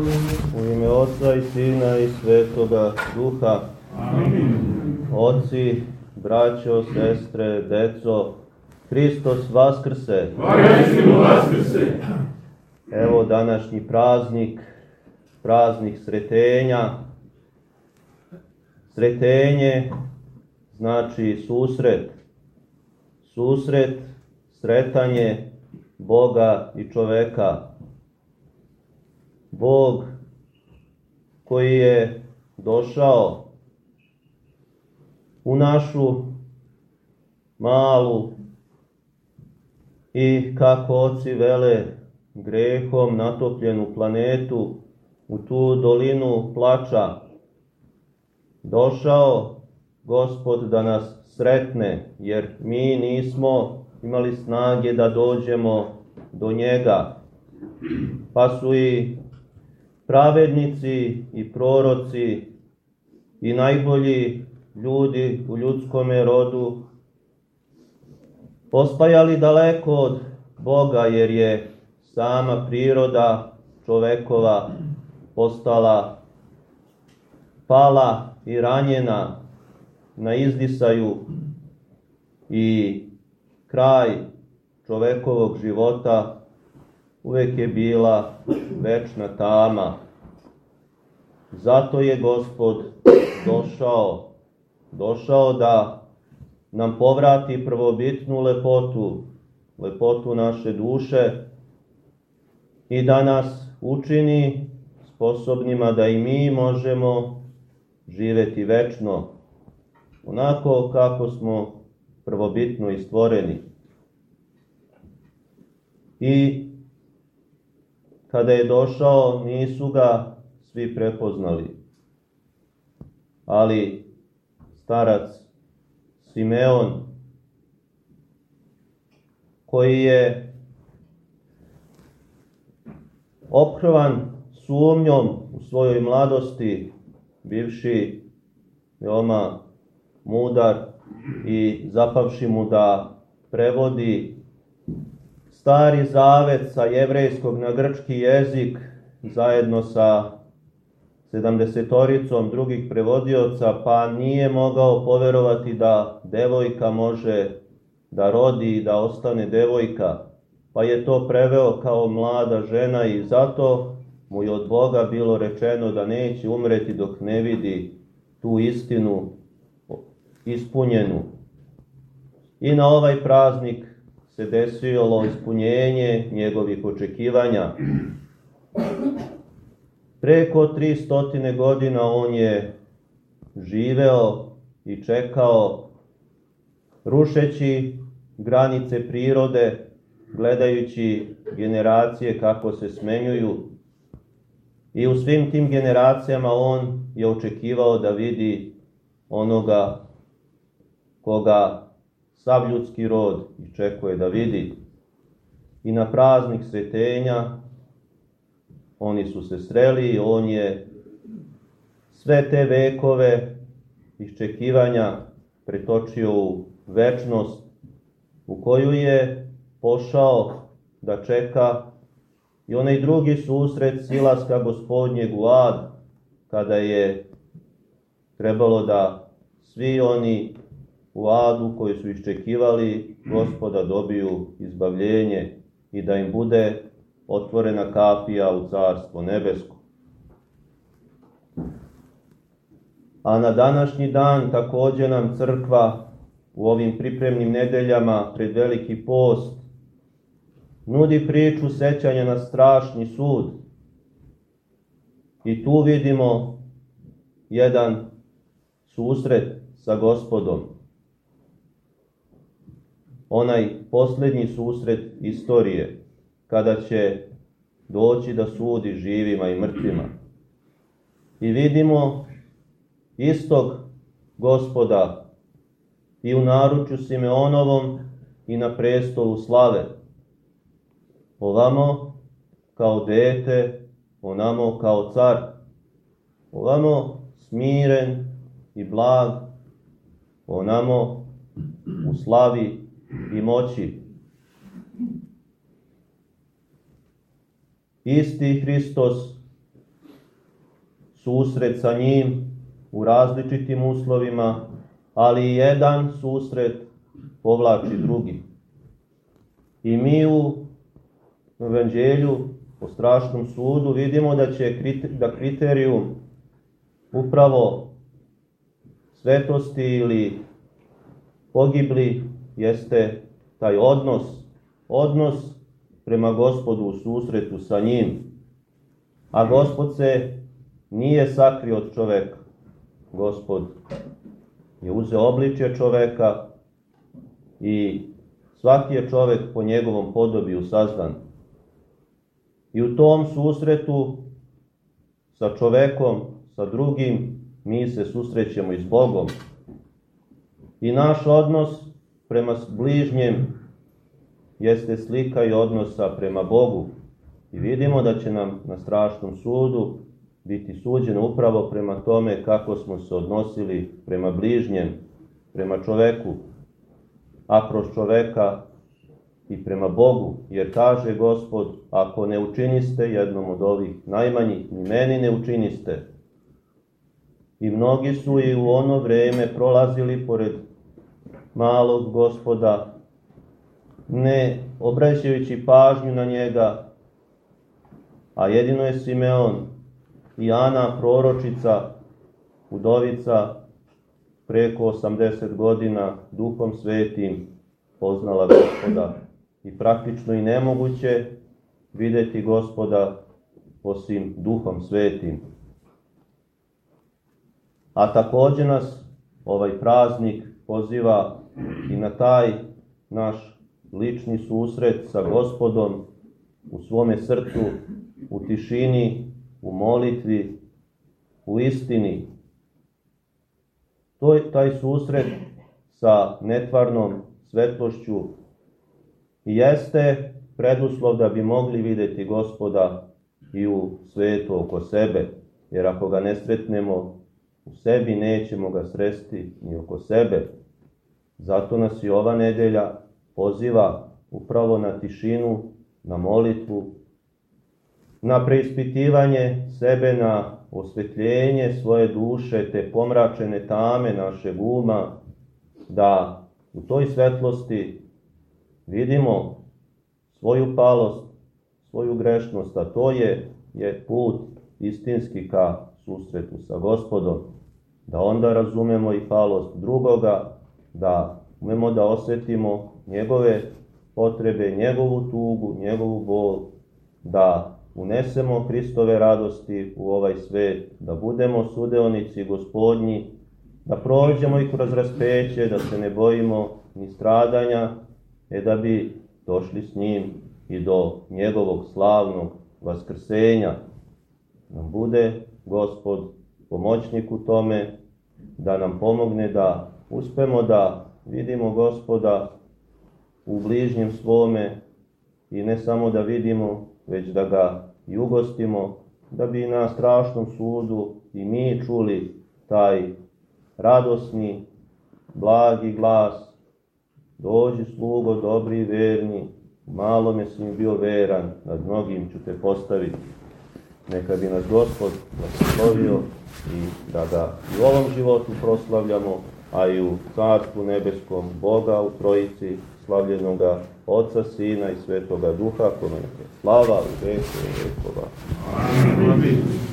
U ime Oca i Sina i Svetoga Duha. Amin. Oci, braćo, sestre, deco, Hristos Vaskrse. Vajesimo Vaskrse. Evo današnji praznik, praznik sretenja. Sretenje znači susret. Susret, sretanje Boga i čoveka. Bog koji je došao u našu malu i kako oci vele grehom natopljenu planetu u tu dolinu plača. Došao Gospod da nas sretne, jer mi nismo imali snage da dođemo do njega. Pa su i pravednici i proroci i najbolji ljudi u ljudskome rodu postajali daleko od Boga jer je sama priroda čovekova postala pala i ranjena na izdisaju i kraj čovekovog života uvek je bila večna tama. Zato je Gospod došao, došao da nam povrati prvobitnu lepotu, lepotu naše duše i da nas učini sposobnima da i mi možemo živeti večno, onako kako smo prvobitno istvoreni. I Kada je došao, nisu ga svi prepoznali. Ali starac Simeon, koji je ophrvan sumnjom u svojoj mladosti, bivši veoma mudar i zapavši mu da prevodi stari zavet sa jevrejskog na grčki jezik zajedno sa sedamdesetoricom drugih prevodioca, pa nije mogao poverovati da devojka može da rodi i da ostane devojka, pa je to preveo kao mlada žena i zato mu je od Boga bilo rečeno da neće umreti dok ne vidi tu istinu ispunjenu. I na ovaj praznik se desilo ispunjenje njegovih očekivanja. Preko 300 godina on je živeo i čekao, rušeći granice prirode, gledajući generacije kako se smenjuju. I u svim tim generacijama on je očekivao da vidi onoga koga sav ljudski rod iščekuje da vidi. I na praznik svetenja oni su se sreli on je sve te vekove iščekivanja pretočio u večnost u koju je pošao da čeka i onaj drugi susret silaska gospodnjeg u ad, kada je trebalo da svi oni u adu koji su iščekivali gospoda dobiju izbavljenje i da im bude otvorena kapija u carstvo nebesko. A na današnji dan takođe nam crkva u ovim pripremnim nedeljama pred veliki post nudi priču sećanja na strašni sud. I tu vidimo jedan susret sa gospodom onaj poslednji susret istorije, kada će doći da sudi živima i mrtvima. I vidimo istog gospoda i u naručju Simeonovom i na prestolu slave. Ovamo kao dete, onamo kao car, ovamo smiren i blag, onamo u slavi i moći. Isti Hristos susret sa njim u različitim uslovima, ali jedan susret povlači drugi. I mi u evanđelju po strašnom sudu vidimo da će da kriterijum upravo svetosti ili pogibli jeste taj odnos, odnos prema gospodu u susretu sa njim. A gospod se nije sakrio od čoveka. Gospod je uzeo obličje čoveka i svaki je čovek po njegovom podobiju sazdan. I u tom susretu sa čovekom, sa drugim, mi se susrećemo i s Bogom. I naš odnos prema bližnjem jeste slika i odnosa prema Bogu. I vidimo da će nam na strašnom sudu biti suđeno upravo prema tome kako smo se odnosili prema bližnjem, prema čoveku, a kroz čoveka i prema Bogu, jer kaže Gospod, ako ne učiniste jednom od ovih najmanjih, ni meni ne učiniste. I mnogi su i u ono vreme prolazili pored malog gospoda, ne obraćajući pažnju na njega, a jedino je Simeon i Ana proročica, udovica, preko 80 godina duhom svetim poznala gospoda i praktično i nemoguće videti gospoda osim duhom svetim. A takođe nas ovaj praznik poziva i na taj naš lični susret sa gospodom u svome srcu, u tišini, u molitvi, u istini. To je taj susret sa netvarnom svetlošću i jeste preduslov da bi mogli videti gospoda i u svetu oko sebe, jer ako ga ne sretnemo u sebi, nećemo ga sresti ni oko sebe. Zato nas i ova nedelja poziva upravo na tišinu, na molitvu, na preispitivanje sebe, na osvetljenje svoje duše, te pomračene tame našeg uma, da u toj svetlosti vidimo svoju palost, svoju grešnost, a to je, je put istinski ka susretu sa gospodom, da onda razumemo i palost drugoga, da umemo da osetimo njegove potrebe, njegovu tugu, njegovu bol, da unesemo Hristove radosti u ovaj svet, da budemo sudeonici gospodnji, da prođemo i kroz raspeće, da se ne bojimo ni stradanja, e da bi došli s njim i do njegovog slavnog vaskrsenja. Nam bude gospod pomoćnik u tome, da nam pomogne da uspemo da vidimo gospoda u bližnjem svome i ne samo da vidimo, već da ga i ugostimo, da bi na strašnom sudu i mi čuli taj radosni, blagi glas, dođi slugo dobri i verni, malo me si mi bio veran, nad mnogim ću te postaviti. Neka bi nas Gospod blagoslovio i da ga i u ovom životu proslavljamo, a i u Carstvu nebeskom Boga u Trojici, slavljenoga Oca, Sina i Svetoga Duha, kome je slava u veku vekova. Amin.